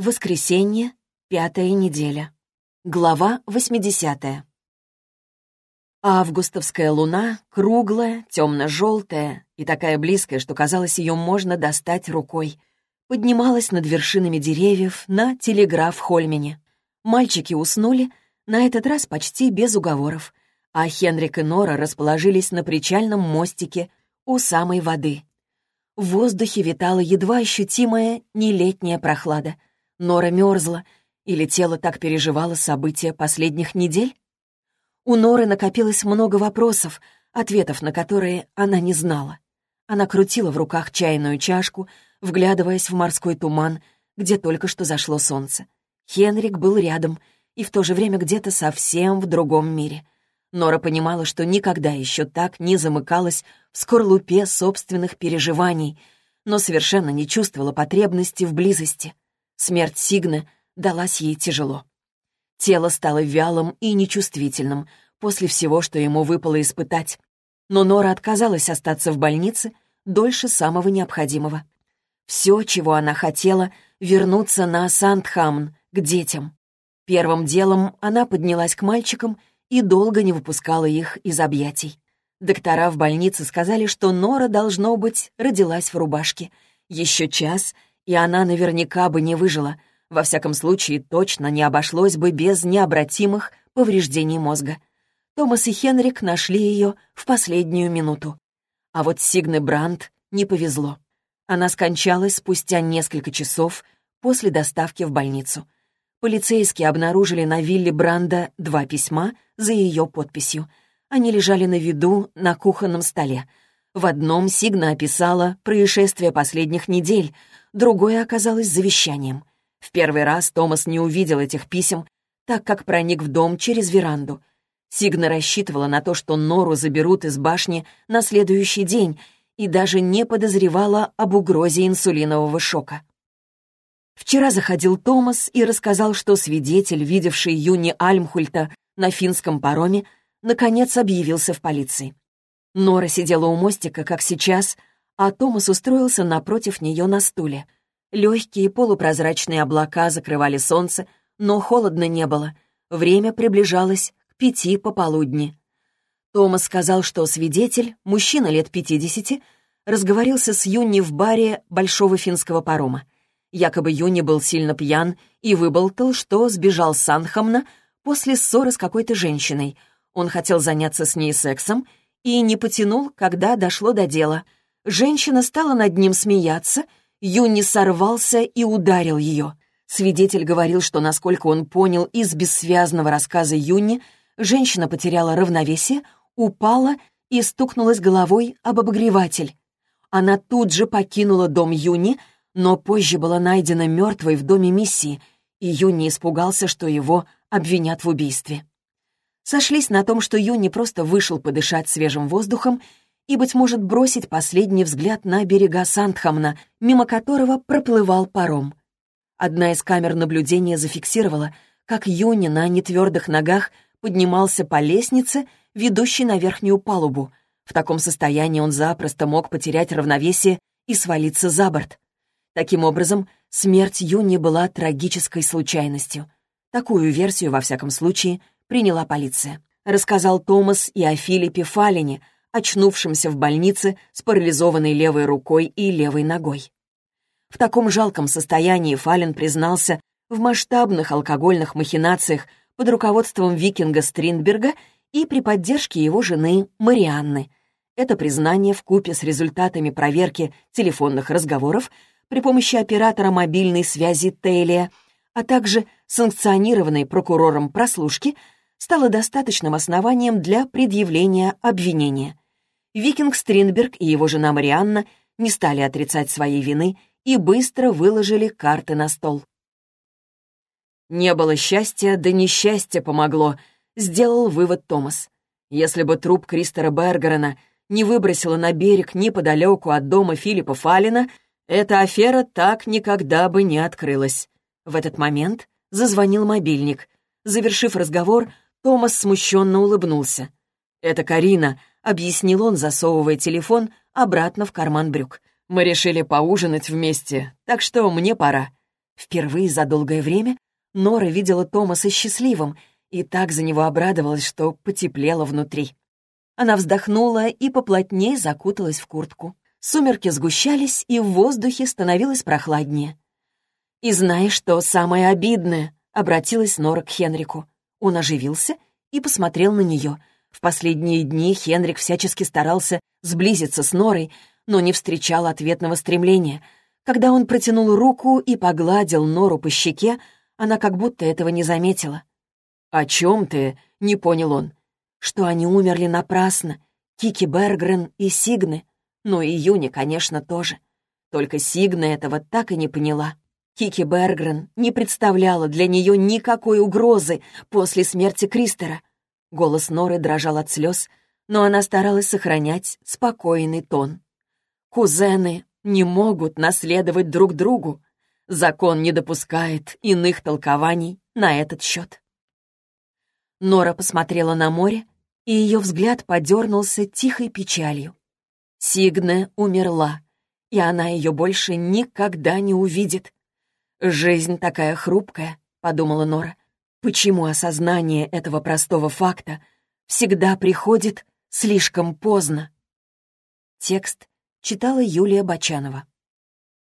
Воскресенье, пятая неделя. Глава 80. Августовская луна, круглая, темно-желтая и такая близкая, что казалось, ее можно достать рукой, поднималась над вершинами деревьев на телеграф-хольмене. Мальчики уснули, на этот раз почти без уговоров, а Хенрик и Нора расположились на причальном мостике у самой воды. В воздухе витала едва ощутимая нелетняя прохлада — Нора мерзла, или тело так переживало события последних недель? У Норы накопилось много вопросов, ответов на которые она не знала. Она крутила в руках чайную чашку, вглядываясь в морской туман, где только что зашло солнце. Хенрик был рядом и в то же время где-то совсем в другом мире. Нора понимала, что никогда еще так не замыкалась в скорлупе собственных переживаний, но совершенно не чувствовала потребности в близости. Смерть Сигны далась ей тяжело. Тело стало вялым и нечувствительным после всего, что ему выпало испытать. Но Нора отказалась остаться в больнице дольше самого необходимого. Все, чего она хотела, вернуться на Сандхамн, к детям. Первым делом она поднялась к мальчикам и долго не выпускала их из объятий. Доктора в больнице сказали, что Нора, должно быть, родилась в рубашке. Еще час — и она наверняка бы не выжила. Во всяком случае, точно не обошлось бы без необратимых повреждений мозга. Томас и Хенрик нашли ее в последнюю минуту. А вот Сигне Брандт не повезло. Она скончалась спустя несколько часов после доставки в больницу. Полицейские обнаружили на вилле Бранда два письма за ее подписью. Они лежали на виду на кухонном столе. В одном Сигна описала происшествия последних недель, другое оказалось завещанием. В первый раз Томас не увидел этих писем, так как проник в дом через веранду. Сигна рассчитывала на то, что Нору заберут из башни на следующий день, и даже не подозревала об угрозе инсулинового шока. Вчера заходил Томас и рассказал, что свидетель, видевший Юни Альмхульта на финском пароме, наконец объявился в полиции. Нора сидела у мостика, как сейчас, а Томас устроился напротив нее на стуле. Легкие полупрозрачные облака закрывали солнце, но холодно не было. Время приближалось к пяти пополудни. Томас сказал, что свидетель, мужчина лет пятидесяти, разговорился с Юнни в баре большого финского парома. Якобы Юни был сильно пьян и выболтал, что сбежал с Санхамна после ссоры с какой-то женщиной. Он хотел заняться с ней сексом и не потянул, когда дошло до дела — Женщина стала над ним смеяться, Юни сорвался и ударил ее. Свидетель говорил, что, насколько он понял из бессвязного рассказа Юни, женщина потеряла равновесие, упала и стукнулась головой об обогреватель. Она тут же покинула дом Юни, но позже была найдена мертвой в доме миссии, и Юни испугался, что его обвинят в убийстве. Сошлись на том, что Юни просто вышел подышать свежим воздухом и, быть может, бросить последний взгляд на берега Сандхамна, мимо которого проплывал паром. Одна из камер наблюдения зафиксировала, как Юни на нетвердых ногах поднимался по лестнице, ведущей на верхнюю палубу. В таком состоянии он запросто мог потерять равновесие и свалиться за борт. Таким образом, смерть Юни была трагической случайностью. Такую версию, во всяком случае, приняла полиция. Рассказал Томас и о Филиппе Фалине — очнувшимся в больнице с парализованной левой рукой и левой ногой. В таком жалком состоянии Фален признался в масштабных алкогольных махинациях под руководством викинга Стриндберга и при поддержке его жены Марианны. Это признание в купе с результатами проверки телефонных разговоров при помощи оператора мобильной связи Тейлия, а также санкционированной прокурором прослушки — стало достаточным основанием для предъявления обвинения. Викинг Стринберг и его жена Марианна не стали отрицать своей вины и быстро выложили карты на стол. «Не было счастья, да несчастье помогло», — сделал вывод Томас. «Если бы труп Кристера Бергерена не выбросило на берег неподалеку от дома Филиппа Фалина, эта афера так никогда бы не открылась». В этот момент зазвонил мобильник. Завершив разговор, Томас смущенно улыбнулся. «Это Карина», — объяснил он, засовывая телефон обратно в карман брюк. «Мы решили поужинать вместе, так что мне пора». Впервые за долгое время Нора видела Томаса счастливым и так за него обрадовалась, что потеплело внутри. Она вздохнула и поплотнее закуталась в куртку. Сумерки сгущались, и в воздухе становилось прохладнее. «И знаешь, что самое обидное?» — обратилась Нора к Хенрику. Он оживился и посмотрел на нее. В последние дни Хенрик всячески старался сблизиться с Норой, но не встречал ответного стремления. Когда он протянул руку и погладил Нору по щеке, она как будто этого не заметила. «О чем ты?» — не понял он. «Что они умерли напрасно. Кики Бергрен и Сигны. Ну и Юни, конечно, тоже. Только Сигна этого так и не поняла. Кики Бергрен не представляла для нее никакой угрозы после смерти Кристера. Голос Норы дрожал от слез, но она старалась сохранять спокойный тон. Кузены не могут наследовать друг другу. Закон не допускает иных толкований на этот счет. Нора посмотрела на море, и ее взгляд подернулся тихой печалью. Сигне умерла, и она ее больше никогда не увидит. «Жизнь такая хрупкая», — подумала Нора. «Почему осознание этого простого факта всегда приходит слишком поздно?» Текст читала Юлия Бочанова.